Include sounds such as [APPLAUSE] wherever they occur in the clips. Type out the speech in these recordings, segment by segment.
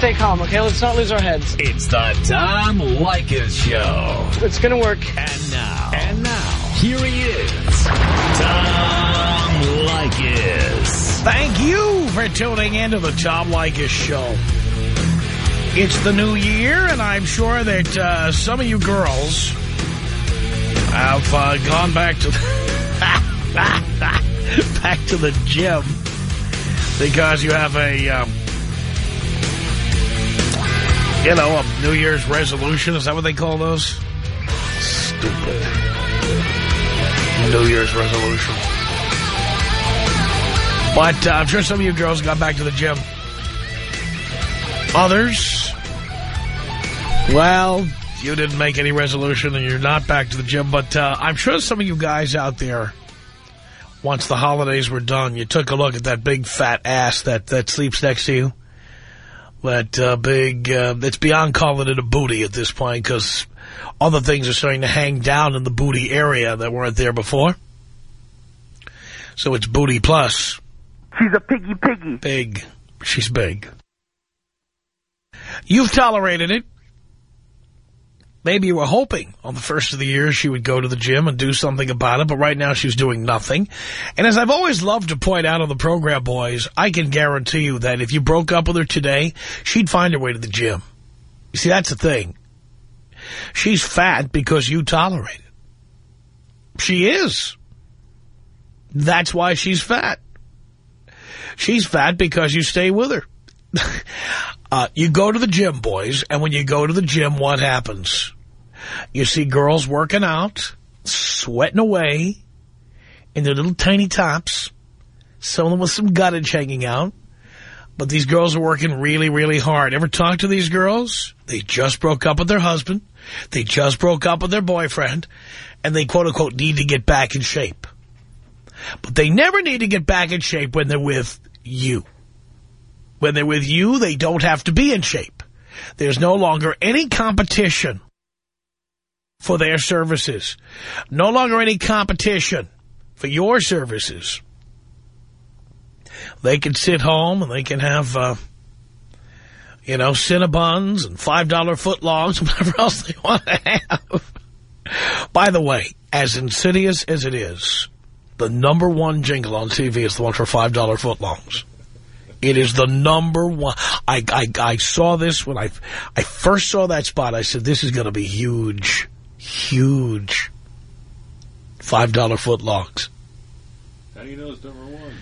stay calm, okay? Let's not lose our heads. It's the Tom Leykis Show. It's gonna work. And now. And now. Here he is. Tom Leykis. Thank you for tuning in to the Tom Leykis Show. It's the new year, and I'm sure that uh, some of you girls have uh, gone back to [LAUGHS] back to the gym because you have a, um, you know, a New Year's resolution. Is that what they call those? Stupid. New Year's resolution. But uh, I'm sure some of you girls got back to the gym. Others, well, you didn't make any resolution and you're not back to the gym. But uh, I'm sure some of you guys out there, once the holidays were done, you took a look at that big fat ass that, that sleeps next to you. That uh, big, uh, it's beyond calling it a booty at this point because other things are starting to hang down in the booty area that weren't there before. So it's booty plus. She's a piggy piggy. Big. She's big. You've tolerated it. Maybe you were hoping on the first of the year she would go to the gym and do something about it, but right now she's doing nothing. And as I've always loved to point out on the program, boys, I can guarantee you that if you broke up with her today, she'd find her way to the gym. You see, that's the thing. She's fat because you tolerate it. She is. That's why she's fat. She's fat because you stay with her. [LAUGHS] uh, you go to the gym, boys, and when you go to the gym, what happens? You see girls working out, sweating away in their little tiny tops, some of them with some guttage hanging out. But these girls are working really, really hard. Ever talk to these girls? They just broke up with their husband. They just broke up with their boyfriend. And they, quote-unquote, need to get back in shape. But they never need to get back in shape when they're with you. When they're with you, they don't have to be in shape. There's no longer any competition for their services. No longer any competition for your services. They can sit home and they can have, uh, you know, Cinnabons and $5 footlongs [LAUGHS] whatever else they want to have. By the way, as insidious as it is, the number one jingle on TV is the one for $5 footlongs. It is the number one. I, I, I saw this when I, I first saw that spot. I said, this is going to be huge, huge. $5 footlongs. How do you know it's number one?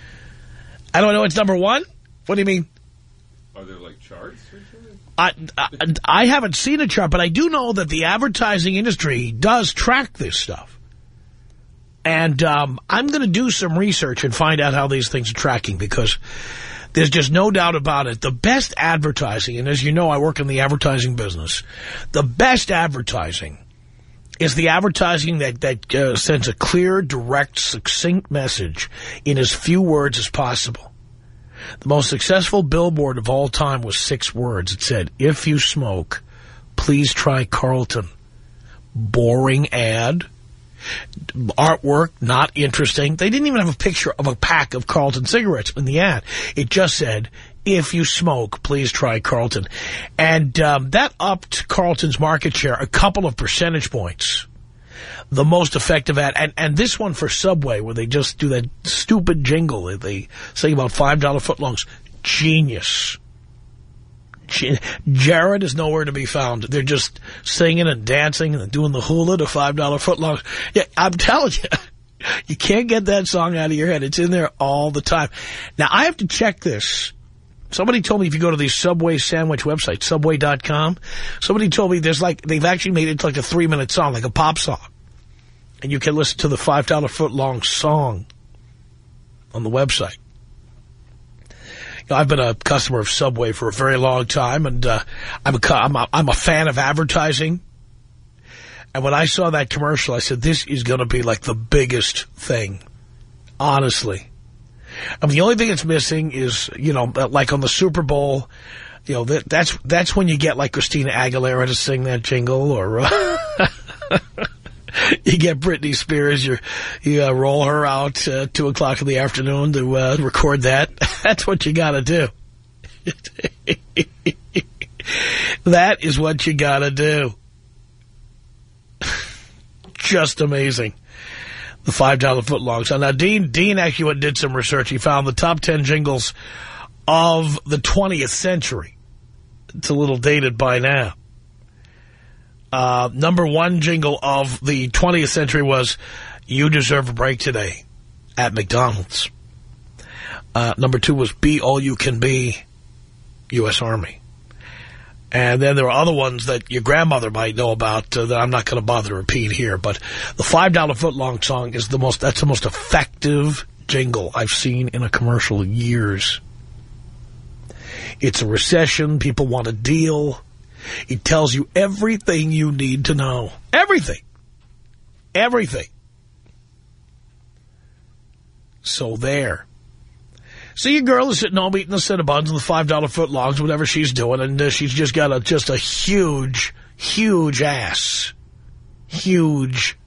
I don't know it's number one. What do you mean? Are there like charts or something? I, I, I haven't seen a chart, but I do know that the advertising industry does track this stuff. And um, I'm going to do some research and find out how these things are tracking because there's just no doubt about it. The best advertising, and as you know, I work in the advertising business, the best advertising is the advertising that, that uh, sends a clear, direct, succinct message in as few words as possible. The most successful billboard of all time was six words. It said, if you smoke, please try Carlton. Boring ad. Artwork, not interesting. They didn't even have a picture of a pack of Carlton cigarettes in the ad. It just said, if you smoke, please try Carlton. And um, that upped Carlton's market share a couple of percentage points. The most effective ad, and, and this one for Subway, where they just do that stupid jingle that they say about $5 footlongs. Genius. Jared is nowhere to be found. They're just singing and dancing and doing the hula to $5 footlongs. Yeah, I'm [LAUGHS] telling you, you can't get that song out of your head. It's in there all the time. Now, I have to check this. Somebody told me if you go to the Subway sandwich website, subway.com, somebody told me there's like, they've actually made it like a three-minute song, like a pop song. And you can listen to the $5 foot-long song on the website. Know, I've been a customer of Subway for a very long time, and uh, I'm, a, I'm, a, I'm a fan of advertising. And when I saw that commercial, I said, this is going to be like the biggest thing, honestly. I mean, the only thing that's missing is, you know, like on the Super Bowl, you know, that, that's that's when you get like Christina Aguilera to sing that jingle, or uh, [LAUGHS] you get Britney Spears, you you uh, roll her out uh, two o'clock in the afternoon to uh, record that. [LAUGHS] That's what you got to do. [LAUGHS] That is what you gotta do. [LAUGHS] Just amazing. The $5 footlong song. Now, Dean, Dean actually did some research. He found the top 10 jingles of the 20th century. It's a little dated by now. Uh, number one jingle of the 20th century was You Deserve a Break Today at McDonald's. Uh, number two was Be All You Can Be, U.S. Army. And then there are other ones that your grandmother might know about uh, that I'm not going to bother to repeat here. But the $5 footlong song is the most, that's the most effective jingle I've seen in a commercial in years. It's a recession. People want a deal. It tells you everything you need to know. Everything. Everything. So there. See, your girl is sitting home eating the Cinnabons and the $5 footlongs, whatever she's doing, and uh, she's just got a just a huge, huge ass. Huge.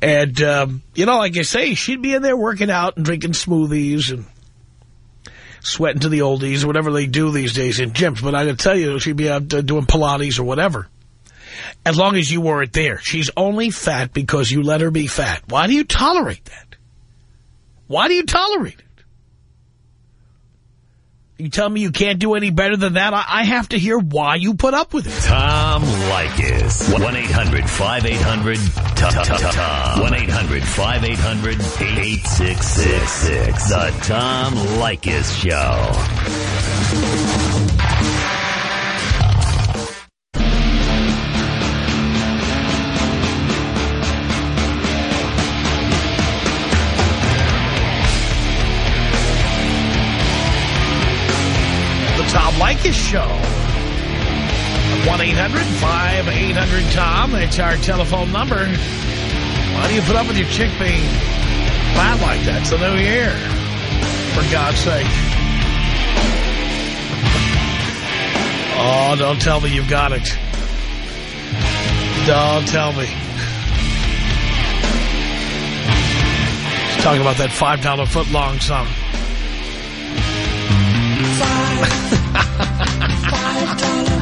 And, um, you know, like I say, she'd be in there working out and drinking smoothies and sweating to the oldies whatever they do these days in gyms. But I can tell you, she'd be out uh, doing Pilates or whatever. As long as you weren't there. She's only fat because you let her be fat. Why do you tolerate that? Why do you tolerate it? You tell me you can't do any better than that? I, I have to hear why you put up with it. Tom Leykis. 1-800-5800-TOM. 1-800-5800-8666. The Tom Leykis Show. Tom Show. 1-800-5800-TOM. That's our telephone number. Why do you put up with your chick being fat like that? It's the new year. For God's sake. Oh, don't tell me you've got it. Don't tell me. Let's talk about that $5 foot long song. [LAUGHS] [LAUGHS]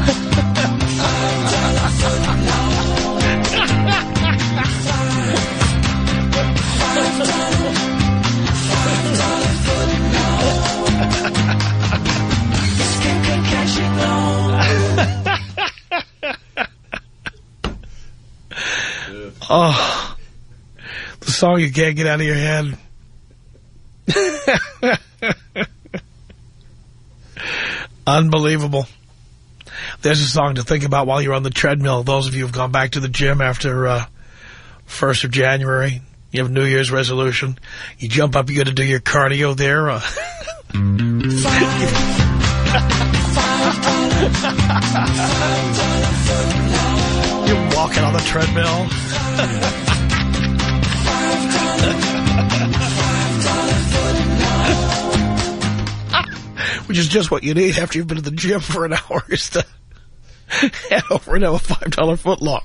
Oh, the song you can't get out of your head. [LAUGHS] Unbelievable. There's a song to think about while you're on the treadmill. Those of you who've gone back to the gym after uh, 1st of January, you have New Year's resolution. You jump up, you got to do your cardio there. Uh, [LAUGHS] you're walking on the treadmill. [LAUGHS] Which is just what you need after you've been to the gym for an hour [LAUGHS] head over and have a $5 foot long.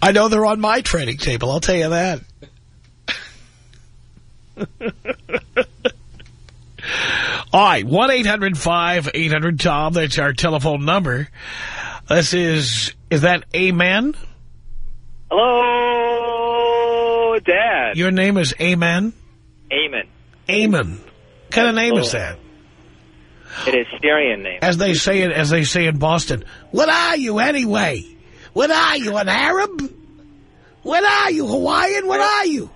I know they're on my training table, I'll tell you that. [LAUGHS] All right, 1-800-5800-TOM. That's our telephone number. This is, is that Amen? Hello, Dad. Your name is Amen? Amen. Amen. What kind of name is that? It is Syrian name. As they say it, as they say in Boston, what are you anyway? What are you, an Arab? What are you, Hawaiian? What are you?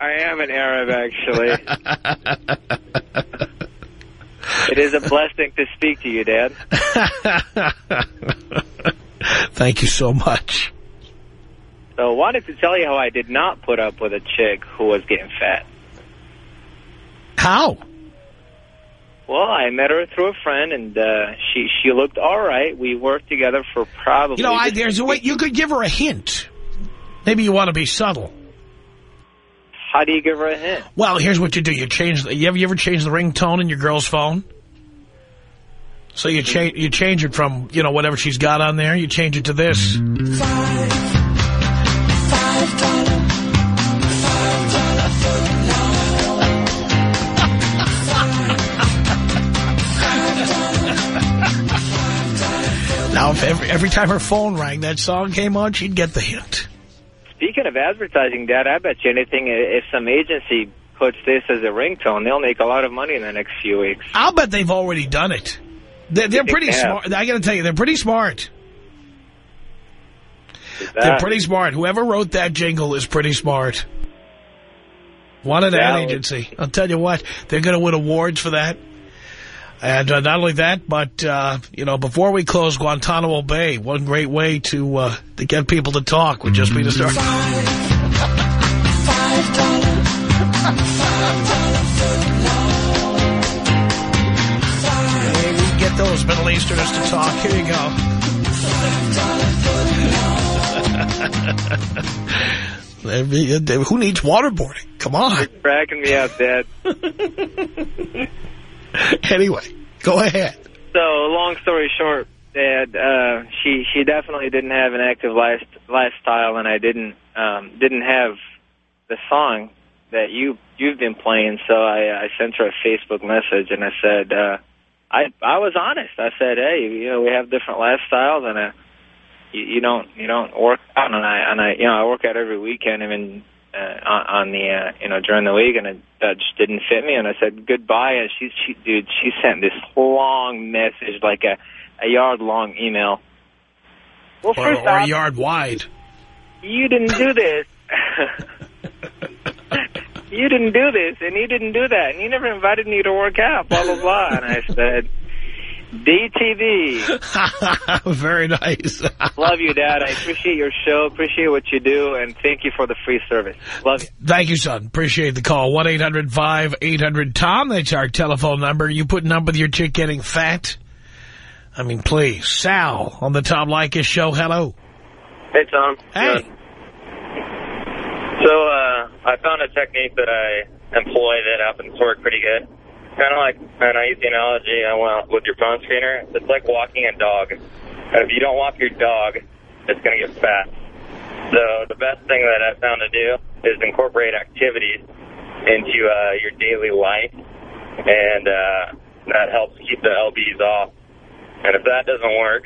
I am an Arab, actually. [LAUGHS] it is a blessing to speak to you, Dad. [LAUGHS] Thank you so much. So, I wanted to tell you how I did not put up with a chick who was getting fat. How? Well, I met her through a friend, and uh, she she looked all right. We worked together for probably. You know, I, there's a way you could give her a hint. Maybe you want to be subtle. How do you give her a hint? Well, here's what you do. You change. The, you ever you ever change the ringtone in your girl's phone? So you change you change it from you know whatever she's got on there. You change it to this. Every, every time her phone rang, that song came on, she'd get the hint. Speaking of advertising, Dad, I bet you anything if some agency puts this as a ringtone, they'll make a lot of money in the next few weeks. I'll bet they've already done it. They're, they're pretty Yeah. smart. I got to tell you, they're pretty smart. They're pretty smart. Whoever wrote that jingle is pretty smart. One an ad agency. I'll tell you what, they're going to win awards for that. And uh, not only that, but, uh, you know, before we close Guantanamo Bay, one great way to uh, to get people to talk would just be to start... Hey, we can get those Middle Easterners to talk. Here you go. [LAUGHS] Who needs waterboarding? Come on. cracking me up, Dad. [LAUGHS] [LAUGHS] Anyway, go ahead. So, long story short, Dad, uh, she she definitely didn't have an active life, lifestyle, and I didn't um, didn't have the song that you you've been playing. So I, I sent her a Facebook message, and I said, uh, I I was honest. I said, hey, you know, we have different lifestyles, and uh, you, you don't you don't work out, and I and I you know I work out every weekend, even uh, on, on the uh, you know during the week, and it, that just didn't fit me. And I said goodbye. And she she dude, she sent this long message, like a a yard long email. Well, Or, first or a yard wide. you didn't do this. [LAUGHS] you didn't do this, and you didn't do that, and you never invited me to work out, blah, blah, blah. And I said, DTV, [LAUGHS] Very nice. [LAUGHS] love you, Dad. I appreciate your show, appreciate what you do, and thank you for the free service. Love you. Thank you, son. Appreciate the call. 1-800-5800-TOM. That's our telephone number. You putting up with your chick getting fat? I mean, please. Sal on the Tom Leykis show. Hello. Hey, Tom. Hey. So, uh, I found a technique that I employ that happens to work pretty good. Kind of like, and I use the analogy I went with your phone screener. It's like walking a dog. And if you don't walk your dog, it's going to get fat. So the best thing that I've found to do is incorporate activities into uh, your daily life, and uh, that helps keep the lbs off. And if that doesn't work,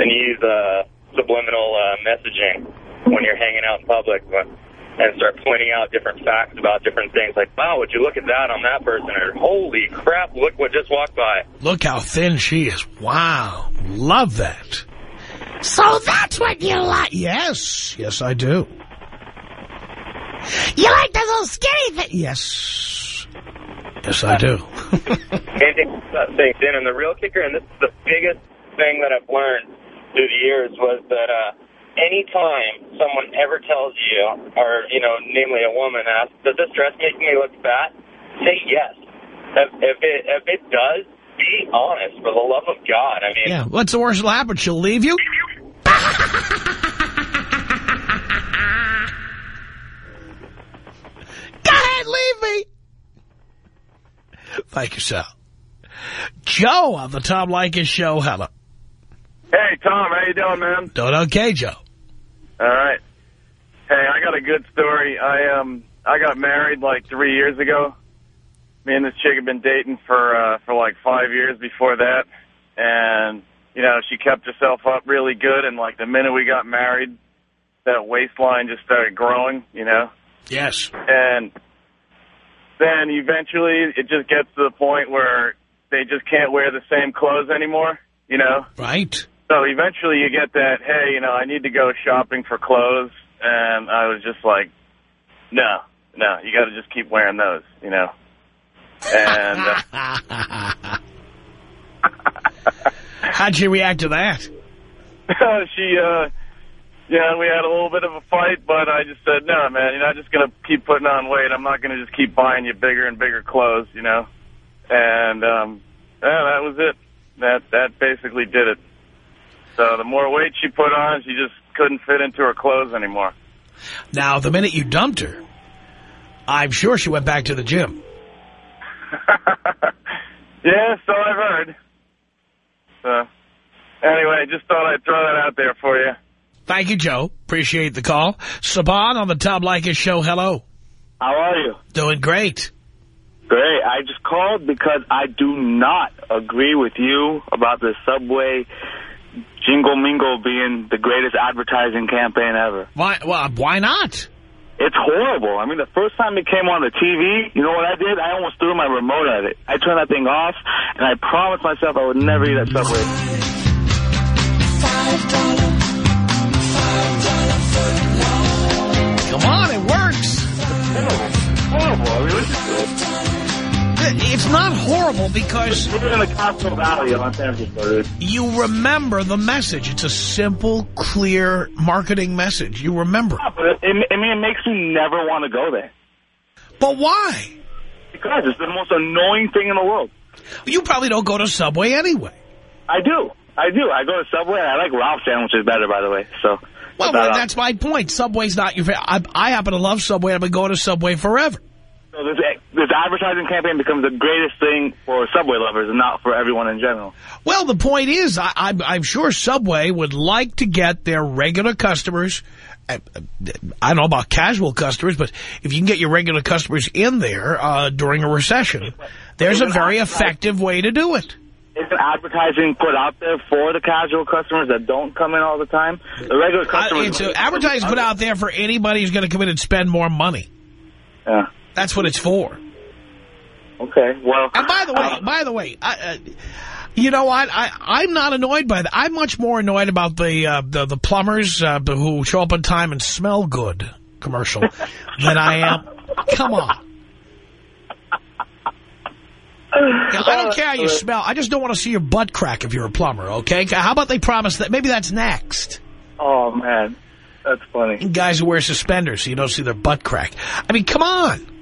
then use uh, subliminal uh, messaging when you're hanging out in public but- and start pointing out different facts about different things. Like, wow, would you look at that on that person? Or, holy crap, look what just walked by. Look how thin she is. Wow. Love that. So that's what you like. Yes. Yes, I do. You like those little skinny thing. Yes. Yes, I do. Anything that sinks in. And the real kicker, and this is the biggest thing that I've learned through the years, was that uh, anytime someone ever tells you, or, you know, namely a woman asks, does this dress make me look fat? Say yes. If, if, it, if it does, be honest, for the love of God. I mean, yeah. What's the worst that'll happen? She'll leave you? [LAUGHS] Go ahead, leave me. Thank you, Sal. Joe on the Tom Leykis show. Hello. Hey, Tom, how you doing, man? Doing okay, Joe. All right. Hey, I got a good story. I um I got married like three years ago. Me and this chick had been dating for uh, for like five years before that, and you know she kept herself up really good. And like the minute we got married, that waistline just started growing. You know, Yes. and then eventually it just gets to the point where they just can't wear the same clothes anymore. You know. Right. So eventually you get that, hey, you know, I need to go shopping for clothes. And I was just like, no, no, you got to just keep wearing those, you know. And uh, [LAUGHS] How'd she react to that? [LAUGHS] she, uh, yeah, we had a little bit of a fight, but I just said, no, man, you're not just going to keep putting on weight. I'm not going to just keep buying you bigger and bigger clothes, you know. And, um, yeah, that was it. That, that basically did it. So the more weight she put on, she just couldn't fit into her clothes anymore. Now, the minute you dumped her, I'm sure she went back to the gym. [LAUGHS] yeah, so I've heard. So, anyway, I just thought I'd throw that out there for you. Thank you, Joe. Appreciate the call. Saban on the Tom Leykis show. Hello. How are you? Doing great. Great. I just called because I do not agree with you about the subway Jingle Mingle being the greatest advertising campaign ever. Why, well, uh, why not? It's horrible. I mean, the first time it came on the TV, you know what I did? I almost threw my remote at it. I turned that thing off, and I promised myself I would never eat at Subway. Come on, it works. Horrible. I mean, listen to it. It's not horrible because in the Valley on San Francisco, you remember the message. It's a simple, clear marketing message. You remember. Yeah, But it, it, I mean, it makes me never want to go there. But why? Because it's the most annoying thing in the world. You probably don't go to Subway anyway. I do. I do. I go to Subway, I like Ralph sandwiches better, by the way. So, Well, but, uh, that's my point. Subway's not your favorite. I, I happen to love Subway. I've been going to Subway forever. So this, this advertising campaign becomes the greatest thing for Subway lovers and not for everyone in general. Well, the point is, I, I'm, I'm sure Subway would like to get their regular customers, uh, uh, I don't know about casual customers, but if you can get your regular customers in there uh, during a recession, there's a very effective way to do it. Isn't advertising put out there for the casual customers that don't come in all the time? The regular Uh, customers... it's uh, advertising put out there for anybody who's going to come in and spend more money. Yeah. That's what it's for. Okay, well... And by the way, uh, by the way, I, uh, you know what? I, I'm not annoyed by that. I'm much more annoyed about the uh, the, the plumbers uh, who show up on time and smell good commercial [LAUGHS] than I am. Come on. Now, I don't care how you smell. I just don't want to see your butt crack if you're a plumber, okay? How about they promise that? Maybe that's next. Oh, man. That's funny. Guys who wear suspenders so you don't see their butt crack. I mean, come on.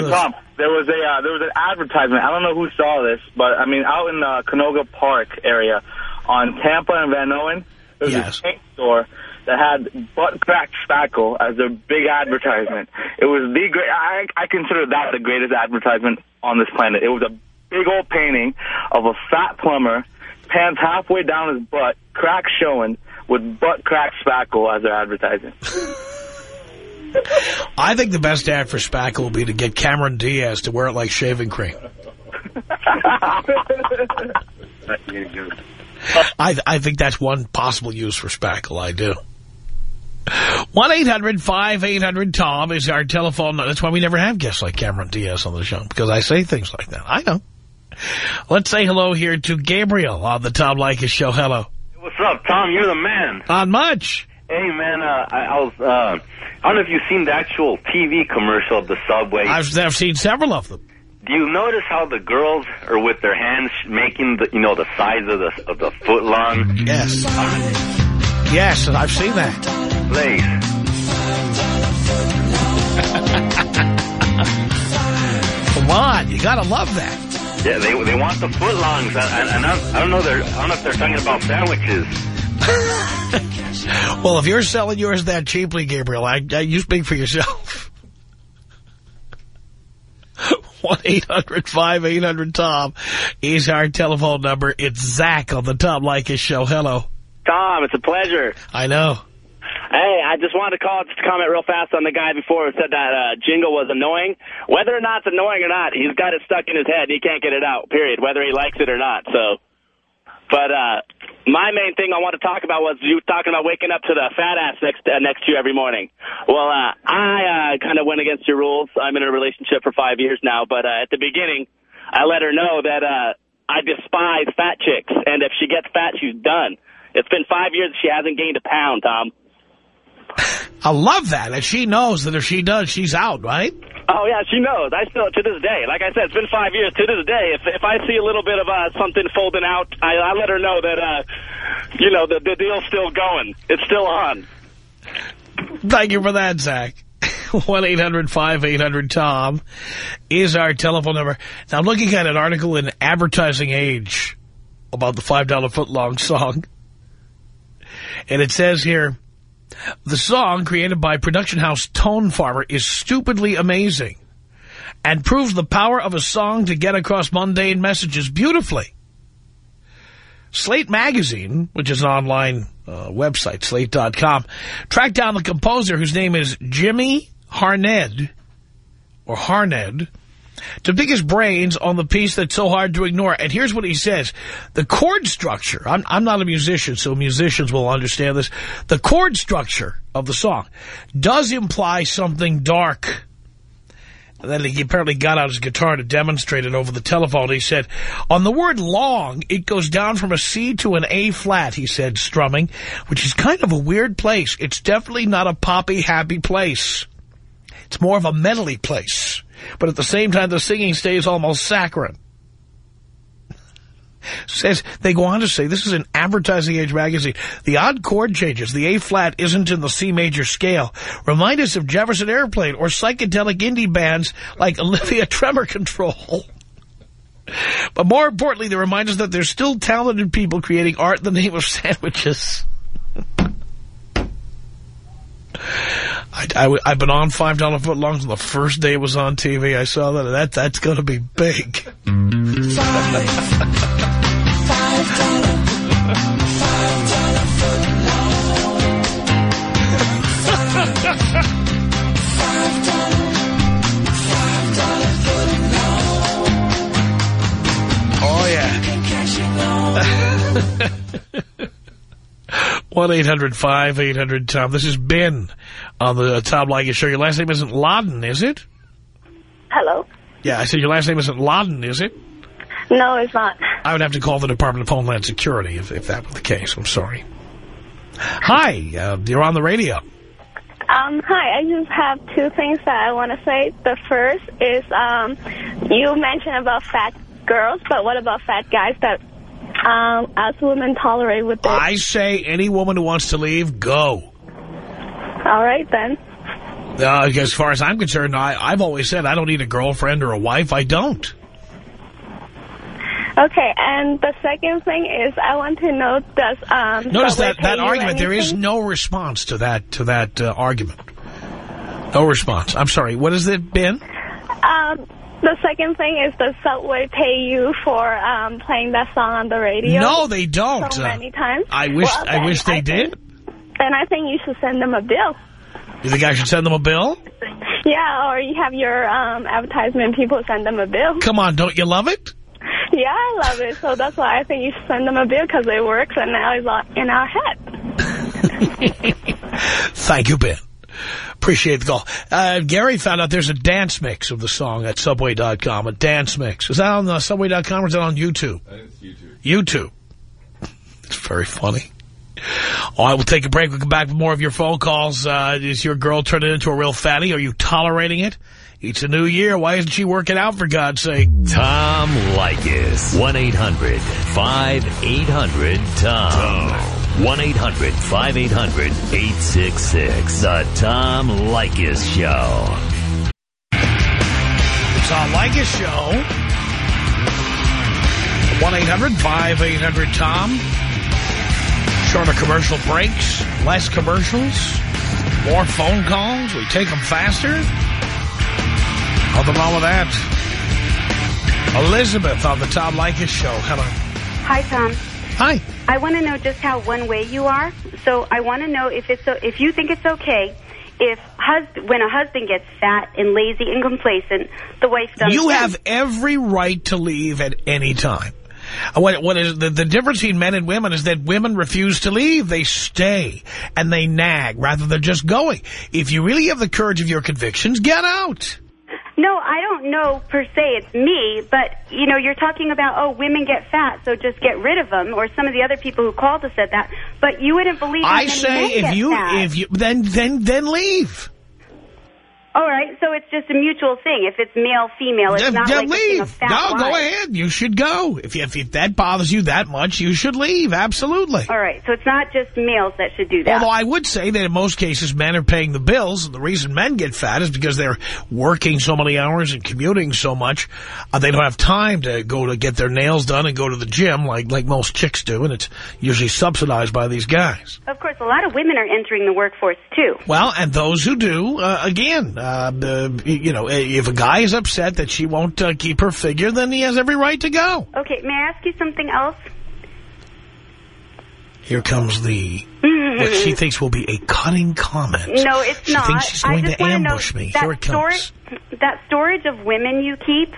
Dude, Tom, there was a uh, there was an advertisement. I don't know who saw this, but I mean, out in the Canoga Park area, on Tampa and Vanowen, there was Yes. a paint store that had butt crack spackle as their big advertisement. It was the great. I I consider that the greatest advertisement on this planet. It was a big old painting of a fat plumber, pants halfway down his butt, crack showing, with butt crack spackle as their advertising. [LAUGHS] [LAUGHS] I think the best ad for Spackle will be to get Cameron Diaz to wear it like shaving cream. [LAUGHS] I, I think that's one possible use for Spackle. I do. 1-800-5800-TOM is our telephone. number. That's why we never have guests like Cameron Diaz on the show, because I say things like that. I know. Let's say hello here to Gabriel on the Tom Leykis show. Hello. What's up, Tom? You're the man. Not much. Hey, man, uh, I, I was, uh, I don't know if you've seen the actual TV commercial of the Subway. I've, I've seen several of them. Do you notice how the girls are with their hands making the, you know, the size of the of the foot long? Yes. Yes, I've seen that. Place. [LAUGHS] Come on, you gotta love that. Yeah, they they want the footlongs, and, and, I, don't, I don't know. They're I don't know if they're talking about sandwiches. [LAUGHS] Well, if you're selling yours that cheaply, Gabriel, I, I, you speak for yourself. [LAUGHS] 1-800-5800-TOM is our telephone number. It's Zach on the Tom Leykis show. Hello. Tom, it's a pleasure. I know. Hey, I just wanted to call just to comment real fast on the guy before who said that uh, jingle was annoying. Whether or not it's annoying or not, he's got it stuck in his head. and He can't get it out, period, whether he likes it or not. So, But uh, my main thing I want to talk about was you talking about waking up to the fat ass next uh, next to you every morning. Well, uh, I uh, kind of went against your rules. I'm in a relationship for five years now, but uh, at the beginning, I let her know that uh, I despise fat chicks, and if she gets fat, she's done. It's been five years she hasn't gained a pound, Tom. I love that. And she knows that if she does, she's out, right? Oh, yeah, she knows. I still, to this day, like I said, it's been five years. To this day, if if I see a little bit of uh, something folding out, I, I let her know that, uh, you know, the, the deal's still going. It's still on. Thank you for that, Zach. [LAUGHS] 1-800-5800-TOM is our telephone number. Now, I'm looking at an article in Advertising Age about the $5 footlong song. And it says here, the song created by production house Tone Farmer is stupidly amazing and proves the power of a song to get across mundane messages beautifully. Slate Magazine, which is an online uh, website, slate.com, tracked down the composer whose name is Jimmy Harned, or Harned, to pick his brains on the piece that's so hard to ignore. And here's what he says. The chord structure, I'm, I'm not a musician, so musicians will understand this. The chord structure of the song does imply something dark. And then he apparently got out his guitar to demonstrate it over the telephone. He said, on the word long, it goes down from a C to an A flat, he said, strumming, which is kind of a weird place. It's definitely not a poppy, happy place. It's more of a medley place. But at the same time, the singing stays almost saccharine. [LAUGHS] Says they go on to say this is an advertising age magazine. The odd chord changes. The A flat isn't in the C major scale. Remind us of Jefferson Airplane or psychedelic indie bands like [LAUGHS] Olivia Tremor Control. [LAUGHS] But more importantly, they remind us that there's still talented people creating art in the name of sandwiches. I, have been on $5 footlongs on the first day it was on TV. I saw that. that that's going to be big. Five, [LAUGHS] $5. [LAUGHS] 1-800-5800-TOM. This is Ben on the Tom Leykis show. Your last name isn't Laden, is it? Hello? Yeah, I said your last name isn't Laden, is it? No, it's not. I would have to call the Department of Homeland Security if, if that were the case. I'm sorry. Hi, uh, you're on the radio. Um, hi, I just have two things that I want to say. The first is um, you mentioned about fat girls, but what about fat guys that um, us women tolerate with their... I say any woman who wants to leave, go. All right, then. Uh, as far as I'm concerned, I, I've always said I don't need a girlfriend or a wife. I don't. Okay, and the second thing is I want to know, does... Um, Notice that, that argument, there is no response to that to that uh, argument. No response. I'm sorry, what has it been? Um, the second thing is, does Subway pay you for um, playing that song on the radio? No, they don't. So many times. I wish Well, I wish they I did. think- Then I think you should send them a bill. You think I should send them a bill? Yeah, or you have your um, advertisement people send them a bill. Come on, don't you love it? Yeah, I love it. So that's why I think you should send them a bill because it works and now it's all in our head. [LAUGHS] Thank you, Ben. Appreciate the call. Uh, Gary found out there's a dance mix of the song at Subway.com, a dance mix. Is that on uh, Subway.com or is that on YouTube? It's YouTube. YouTube. It's very funny. All right, we'll take a break. We'll come back with more of your phone calls. Uh, is your girl turning into a real fatty? Are you tolerating it? It's a new year. Why isn't she working out, for God's sake? Tom Leykis. 1-800-5800-TOM. 1-800-5800-866. The Tom Leykis Show. Tom Leykis Show. 1-800-5800-TOM. Shorter commercial breaks, less commercials, more phone calls. We take them faster. Nothing wrong with that. Elizabeth on the Tom Leykis Show. Hello. Hi, Tom. Hi. I want to know just how one way you are. So I want to know if it's so, if you think it's okay if hus- when a husband gets fat and lazy and complacent, the wife doesn't. You have every right to leave at any time. What, what is the, the difference between men and women is that women refuse to leave. They stay and they nag rather than just going. If you really have the courage of your convictions, get out. No, I don't know per se it's me, but you know, you're talking about oh, women get fat, so just get rid of them, or some of the other people who called us said that. But you wouldn't believe. I say if you fat. if you then then then leave. All right, so it's just a mutual thing. If it's male, female, it's Then- not then like it's, you know, leave. fat No, go ahead. You should go. If, if if that bothers you that much, you should leave. Absolutely. All right, so it's not just males that should do that. Although I would say that in most cases men are paying the bills. And the reason men get fat is because they're working so many hours and commuting so much. Uh, they don't have time to go to get their nails done and go to the gym like, like most chicks do. And it's usually subsidized by these guys. Of course, a lot of women are entering the workforce too. Well, and those who do, uh, again, uh, you know, if a guy is upset that she won't uh, keep her figure, then he has every right to go. Okay, may I ask you something else? Here comes the, what she thinks will be a cutting comment. No, it's she not. thinks she's I going to wanna know ambush me. that Here it comes. that storage of women you keep,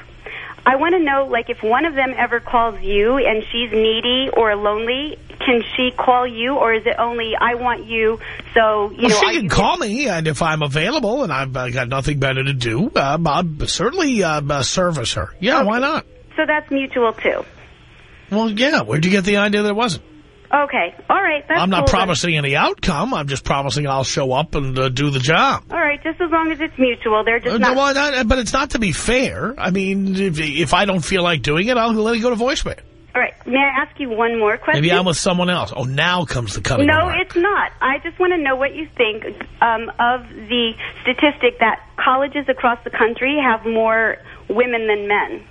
I want to know, like, if one of them ever calls you and she's needy or lonely, can she call you, or is it only I want you? So you well, know, she can call me, and if I'm available and I've uh, got nothing better to do, um, I'll certainly uh, uh, service her. Yeah, why not? So that's mutual too. Well, yeah. Where'd you get the idea that it wasn't? Okay, all right. That's I'm not cool then. promising any outcome. I'm just promising I'll show up and uh, do the job. All right, just as long as it's mutual. They're just Uh, not. well, not- but it's not to be fair. I mean, if, if I don't feel like doing it, I'll let it go to voicemail. All right, may I ask you one more question? Maybe I'm with someone else. Oh, now comes the cutting No, remark. it's not. I just want to know what you think um, of the statistic that colleges across the country have more women than men.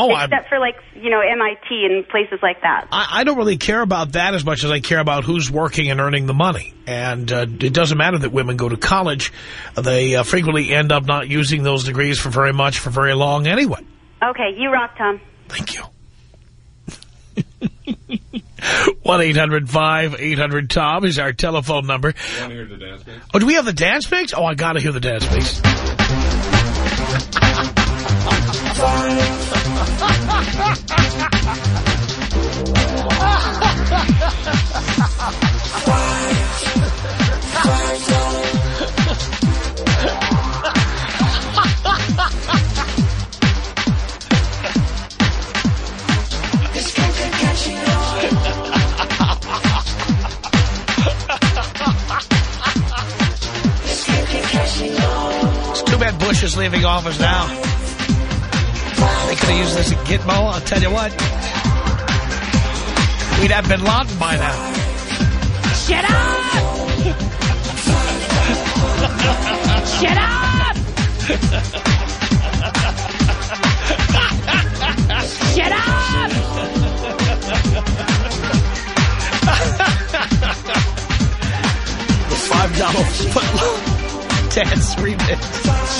Oh, I, Except for, like, you know, MIT and places like that. I, I don't really care about that as much as I care about who's working and earning the money. And uh, it doesn't matter that women go to college. They uh, frequently end up not using those degrees for very much for very long anyway. Okay, you rock, Tom. Thank you. [LAUGHS] 1-800-5800-TOM is our telephone number. You want to hear the dance mix? Oh, do we have the dance mix? Oh, I got to hear the dance mix. [LAUGHS] It's too bad Bush is leaving office now. Have used this at Gitmo, I'll tell you what. We'd have Bin Laden by now. Shut up! Shut up! Shut up! The $5 foot [LAUGHS] dance remix.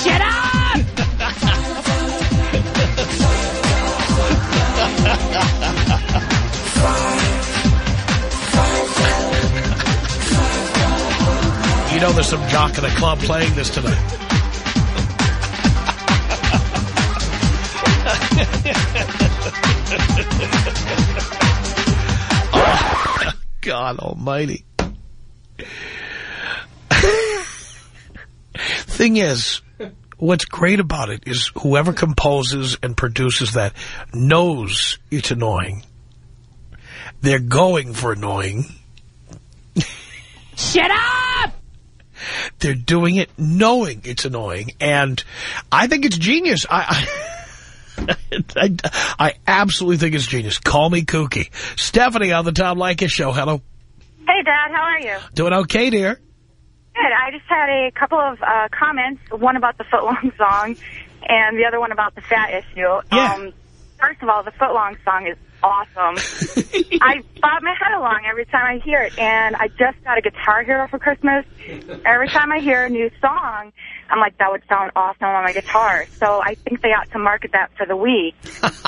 Shut up! You know there's some jock in a club playing this tonight. oh, [LAUGHS] God almighty. [LAUGHS] Thing is, what's great about it is whoever composes and produces that knows it's annoying. They're going for annoying. Shut up! They're doing it knowing it's annoying. And I think it's genius. I, I, [LAUGHS] I, I absolutely think it's genius. Call me kooky. Stephanie on the Tom Leykis show. Hello. Hey, Dad, how are you? Doing okay, dear? Good. I just had a couple of uh, comments, one about the footlong [LAUGHS] song and the other one about the fat issue. Yeah. Um, first of all, the footlong song is awesome. [LAUGHS] I bob my head along every time I hear it, and I just got a Guitar Hero for Christmas. Every time I hear a new song, I'm like, that would sound awesome on my guitar. So I think they ought to market that for the Wii,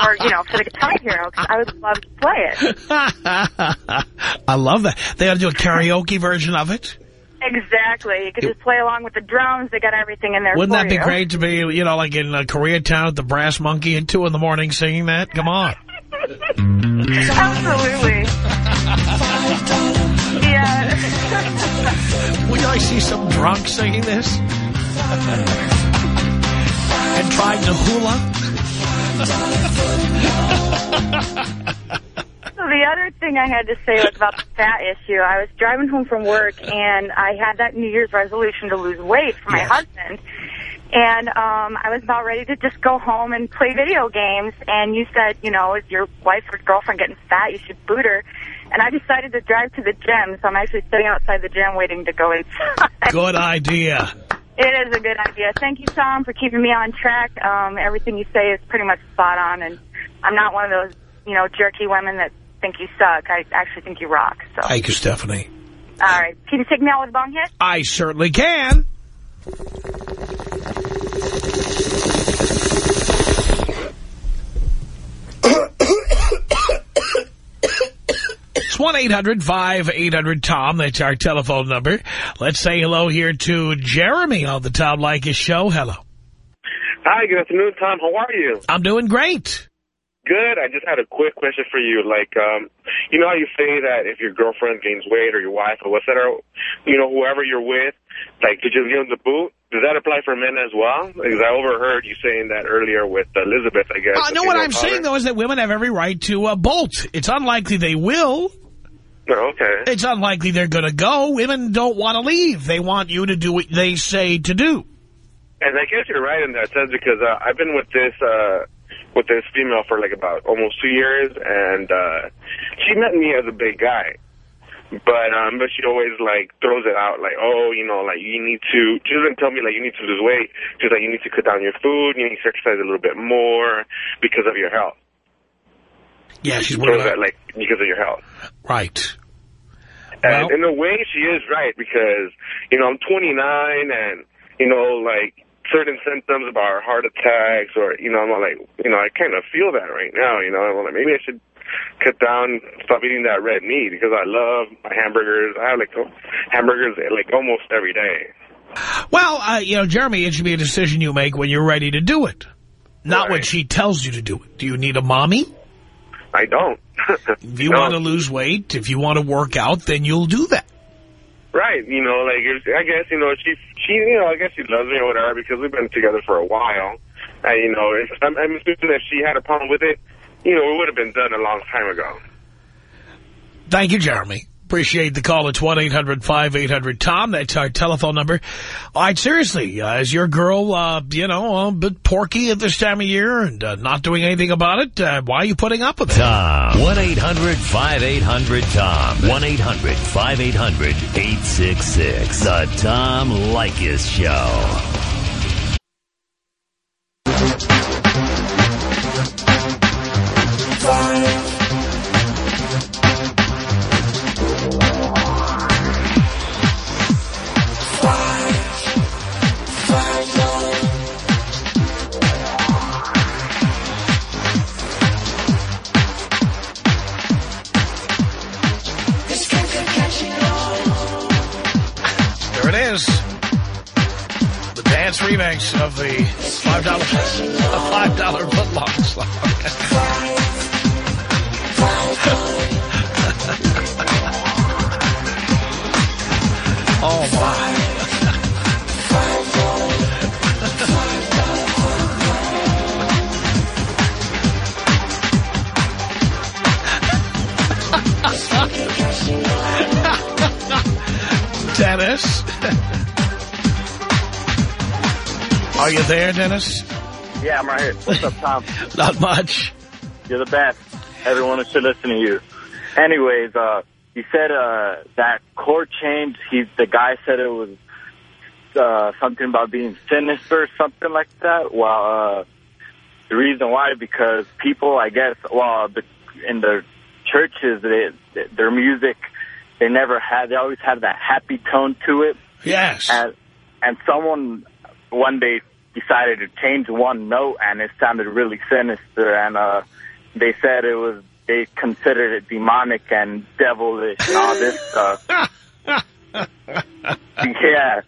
or, you know, for the Guitar Hero, because I would love to play it. [LAUGHS] I love that. They ought to do a karaoke version of it. Exactly. You could just play along with the drums. They got everything in there Wouldn't that be you. great to be, you know, like in uh, Koreatown at the Brass Monkey at 2 in the morning singing that? Come on. Absolutely. [LAUGHS] yeah. Would I see some drunk singing this? and trying to hula? [LAUGHS] The other thing I had to say was about the fat issue. I was driving home from work, and I had that New Year's resolution to lose weight for my husband. And um, I was about ready to just go home and play video games. And you said, you know, is your wife or girlfriend getting fat? You should boot her. And I decided to drive to the gym, so I'm actually sitting outside the gym waiting to go inside. Good idea. It is a good idea. Thank you, Tom, for keeping me on track. Um, everything you say is pretty much spot on, and I'm not one of those, you know, jerky women that think you suck. I actually think you rock. So, Thank you, Stephanie. all right. Can you take me out with a bong hit? I certainly can. It's 1-800-5800-TOM. That's our telephone number. Let's say hello here to Jeremy on the Tom Leykis show. Hello. Hi, good afternoon, Tom. How are you? I'm doing great. Good. I just had a quick question for you. Like, um, you know how you say that if your girlfriend gains weight or your wife or whatever, you know, whoever you're with, like, did you give them the boot? Does that apply for men as well? Because I overheard you saying that earlier with Elizabeth, I guess. Uh, no, what I'm saying, though, is that women have every right to uh, bolt. It's unlikely they will. Oh, okay. It's unlikely they're going to go. Women don't want to leave. They want you to do what they say to do. And I guess you're right in that sense because uh, I've been with this uh, with this female for like about almost two years, and uh, she met me as a big guy. But um, but she always like throws it out like, oh, you know, like you need to. She doesn't tell me like you need to lose weight. She's like, you need to cut down your food. You need to exercise a little bit more because of your health. Yeah, she's worried that about like because of your health. Right. And in a way, she is right because, you know, I'm 29 and, you know, like certain symptoms about our heart attacks or, you know, I'm like, you know, I kind of feel that right now, you know, I'm like, maybe I should cut down, stop eating that red meat because I love my hamburgers. I have like hamburgers like almost every day. Well, uh, you know, Jeremy, it should be a decision you make when you're ready to do it. Not when she tells you to do it. Do you need a mommy? I don't. If you [LAUGHS] want to lose weight, if you want to work out, then you'll do that. Right, you know, like I guess you know she you know I guess she loves me or whatever because we've been together for a while, and you know if, I'm, I'm assuming if she had a problem with it, you know it would have been done a long time ago. Thank you, Jeremy. Appreciate the call. It's 1-800-5800-TOM. That's our telephone number. All right, seriously, uh, is your girl, uh, you know, a bit porky at this time of year and uh, not doing anything about it? Uh, why are you putting up with it? Tom. 1-800-5800-TOM. 1-800-5800-866. The Tom Leykis Show. Dennis? Yeah, I'm right here. What's up, Tom? [LAUGHS] Not much. You're the best. Everyone should listen to you. Anyways, uh, you said uh, that chord change, he, the guy said it was uh, something about being sinister or something like that. Well, uh, the reason why, because people, I guess, well, the, in the churches, they, their music, they never had, they always had that happy tone to it. Yes. And, and someone one day decided to change one note and it sounded really sinister and uh they said it was they considered it demonic and devilish and all this stuff. [LAUGHS] yeah.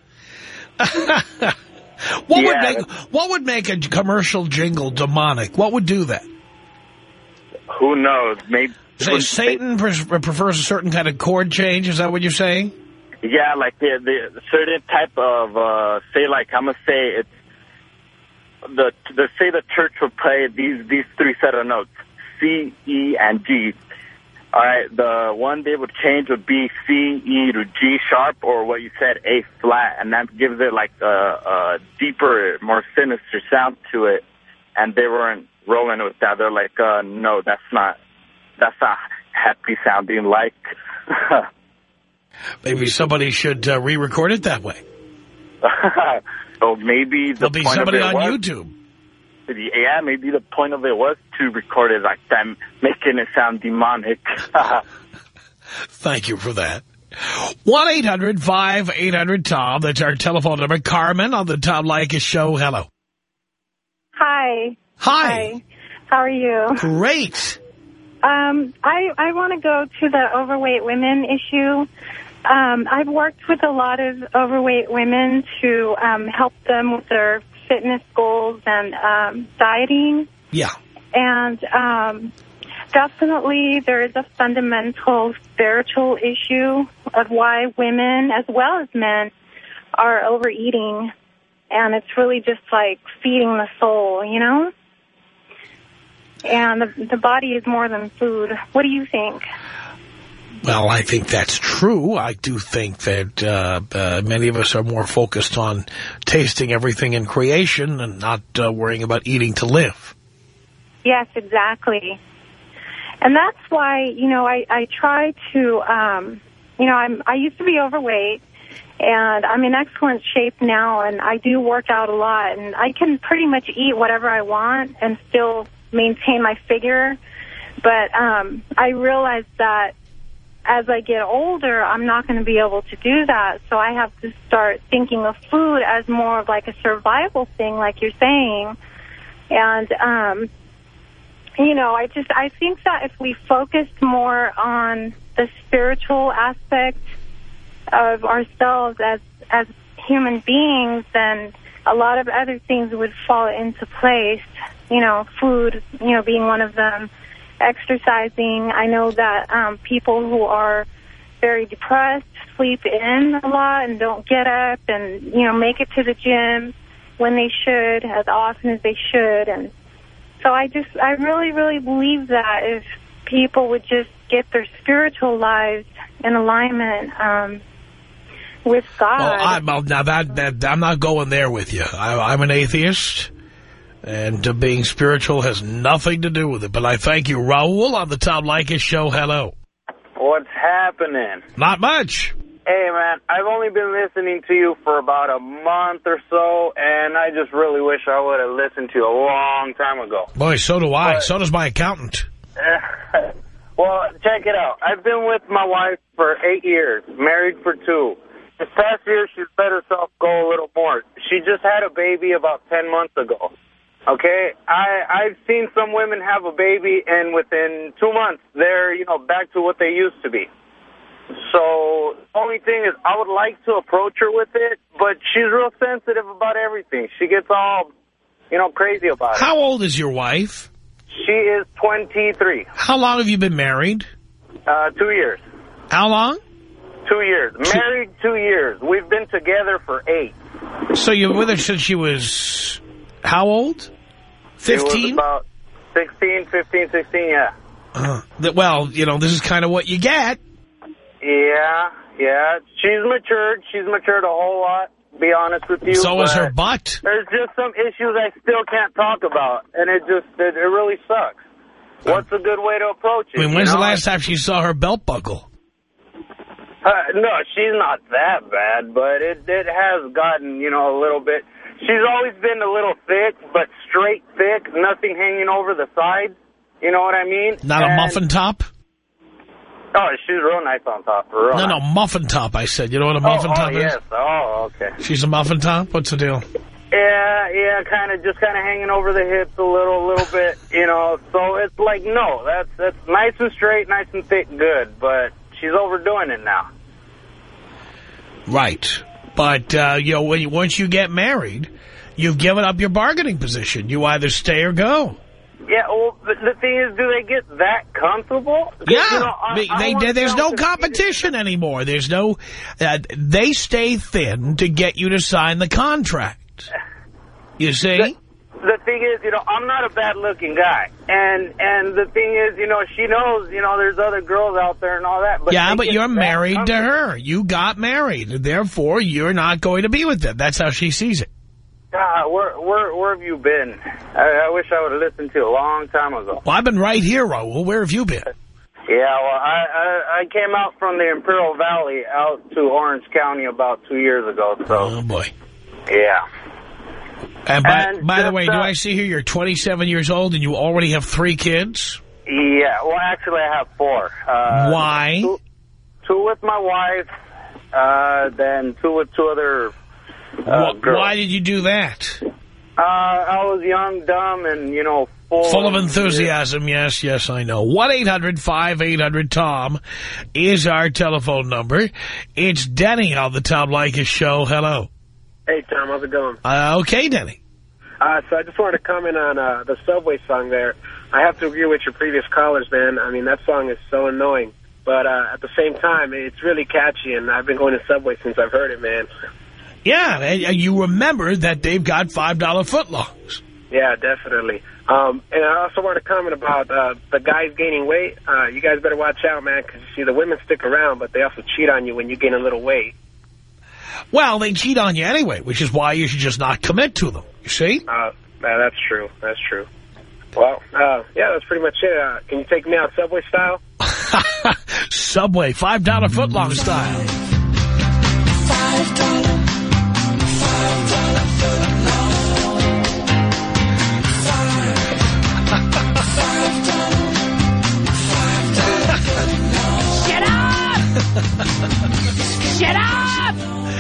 What would make what would make a commercial jingle demonic? What would do that? Who knows? Maybe Say Satan pre- prefers a certain kind of chord change. Is that what you're saying? Yeah, like the, the certain type of uh say like I'm gonna say it's the the say the church would play these these three set of notes C E and G. All right, the one they would change would be C E to G sharp or what you said A flat, and that gives it like a, a deeper, more sinister sound to it. And they weren't rolling with that. They're like, uh, no, that's not that's not happy sounding like. [LAUGHS] Maybe somebody should uh, re-record it that way. [LAUGHS] so maybe the There'll be point somebody of it on was, YouTube. Yeah, maybe the point of it was to record it like that, making it sound demonic. [LAUGHS] Thank you for that. 1-800-5800-TOM. That's our telephone number. Carmen on the Tom Leykis show. Hello. Hi. Hi. How are you? Great. Um, I, I want to go to the overweight women issue. Um, I've worked with a lot of overweight women to um, help them with their fitness goals and um, dieting. Yeah. And um, definitely there is a fundamental spiritual issue of why women as well as men are overeating. And it's really just like feeding the soul, you know? And the, the body is more than food. What do you think? Well, I think that's true. I do think that uh, uh, many of us are more focused on tasting everything in creation and not uh, worrying about eating to live. Yes, exactly. And that's why, you know, I, I try to, um, you know, I'm, I used to be overweight and I'm in excellent shape now and I do work out a lot and I can pretty much eat whatever I want and still maintain my figure. But um, I realize that as I get older, I'm not going to be able to do that. So I have to start thinking of food as more of like a survival thing, like you're saying. And, um, you know, I just, I think that if we focused more on the spiritual aspect of ourselves as, as human beings, then a lot of other things would fall into place. You know, food, you know, being one of them exercising. I know that um, people who are very depressed sleep in a lot and don't get up and, you know, make it to the gym when they should, as often as they should. And so I just, I really, really believe that if people would just get their spiritual lives in alignment um, with God. Well, I, well, now that, that I'm not going there with you. I, I'm an atheist. And uh, being spiritual has nothing to do with it. But I thank you. Raul on the Tom Leykis show. Hello. What's happening? Not much. Hey, man, I've only been listening to you for about a month or so, and I just really wish I would have listened to you a long time ago. Boy, so do I. But, so does my accountant. [LAUGHS] well, check it out. I've been with my wife for eight years, married for two. This past year, she's let herself go a little more. She just had a baby about 10 months ago. Okay, I I've seen some women have a baby and within two months they're you know back to what they used to be. So only thing is I would like to approach her with it, but she's real sensitive about everything. She gets all you know crazy about it. How old is your wife? She is 23. How long have you been married? Uh, two years. How long? Two years. Two. Married two years. We've been together for eight. So you're with her since she was how old? 15? about 16, 15, 16, yeah. Uh, well, you know, this is kind of what you get. Yeah, yeah. She's matured. She's matured a whole lot, be honest with you. So is her butt. There's just some issues I still can't talk about, and it just, it, it really sucks. What's a good way to approach it? I mean, when's you the last time she saw her belt buckle? Uh, no, she's not that bad, but it it has gotten, you know, a little bit. She's always been a little thick, but straight thick, nothing hanging over the sides. You know what I mean? Not and, a muffin top? Oh, she's real nice on top. Real no, nice. no, muffin top, I said. You know what a oh, muffin oh, top oh, is? yes. Oh, okay. She's a muffin top? What's the deal? Yeah, yeah, kind of just kind of hanging over the hips a little, a little bit, you know. So it's like, no, that's that's nice and straight, nice and thick, good. But she's overdoing it now. Right. But, uh, you know, when you, once you get married, you've given up your bargaining position. You either stay or go. Yeah, well, the thing is, do they get that comfortable? Yeah, you know, I, they, I they, there's no competition anymore. There's no, uh, they stay thin to get you to sign the contract. You see? The, thing is, you know, I'm not a bad-looking guy, and and the thing is, you know, she knows, you know, there's other girls out there and all that. But yeah, but you're married to her. You got married, therefore you're not going to be with them. That's how she sees it. God, where where where have you been? I, I wish I would have listened to you a long time ago. Well, I've been right here, Raul. Where have you been? Yeah, well, I, I I came out from the Imperial Valley out to Orange County about two years ago. So, oh boy. Yeah. And by, And by the way, do uh, I see here you're 27 years old and you already have three kids? Yeah, well, actually, I have four. Uh, Why? Two, two with my wife, uh, then two with two other uh, girls. Why did you do that? Uh, I was young, dumb, and, you know, full, Full of enthusiasm, yes, yes, I know. 1-800-5800-TOM is our telephone number. It's Denny on the Tom Leykis show. Hello. Hey, Tom, how's it going? Uh, okay, Denny. Uh, so I just wanted to comment on uh, the Subway song there. I have to agree with your previous callers, man. I mean, that song is so annoying. But uh, at the same time, it's really catchy, and I've been going to Subway since I've heard it, man. Yeah, and you remember that they've got $5 footlongs. Yeah, definitely. Um, and I also want to comment about uh, the guys gaining weight. Uh, you guys better watch out, man, because you see, the women stick around, but they also cheat on you when you gain a little weight. Well, they cheat on you anyway, which is why you should just not commit to them. You see? Uh, yeah, that's true. That's true. Well, uh, yeah, that's pretty much it. Uh, can you take me out Subway style? [LAUGHS] Subway, $5 footlong style. Five dollar. Shut up! [LAUGHS] Shut up!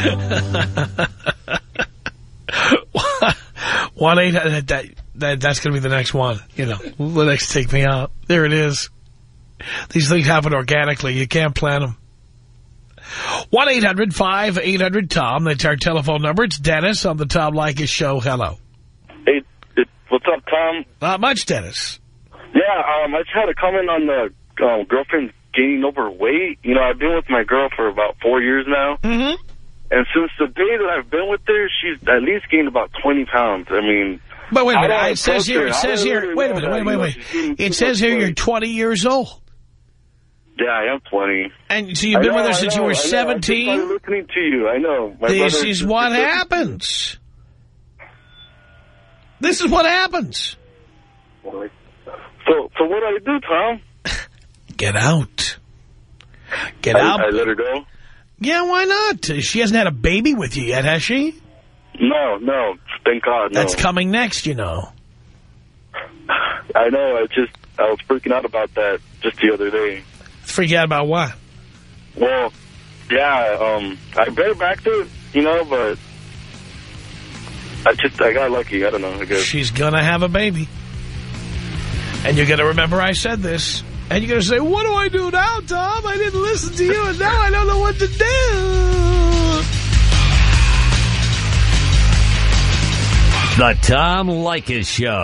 [LAUGHS] One eight that, that, that that's going to be the next one. You know, the next take me out. There it is. These things happen organically. You can't plan them. One eight hundred five eight hundred Tom. That's our telephone number. It's Dennis on the Tom Leykis show. Hello. Hey, what's up, Tom? Not much, Dennis. Yeah, um, I just had a comment on the um, girlfriend gaining overweight. You know, I've been with my girl for about four years now. Mm-hmm. And since the day that I've been with her, she's at least gained about 20 pounds. I mean... But wait a minute. It says here. It says here. Wait a minute. Wait, wait, wait. It says here you're 20 years old. Yeah, I am 20. And so you've been with her since you were I know. I just 17? listening to you. I know. My This is what happens. This is what happens. So, so what do I do, Tom? [LAUGHS] Get out. Get I, out. I let her go? Yeah, why not? She hasn't had a baby with you yet, has she? No, no. Thank God, no. That's coming next, you know. I know. I just, I was freaking out about that just the other day. Freak out about what? Well, yeah, um, I better back to it, you know, but I just, I got lucky. I don't know, I guess. She's gonna have a baby. And you're gonna remember I said this. And you're gonna say, what do I do now, Tom? I didn't listen to you, and now I don't know what to do. The Tom Leykis Show.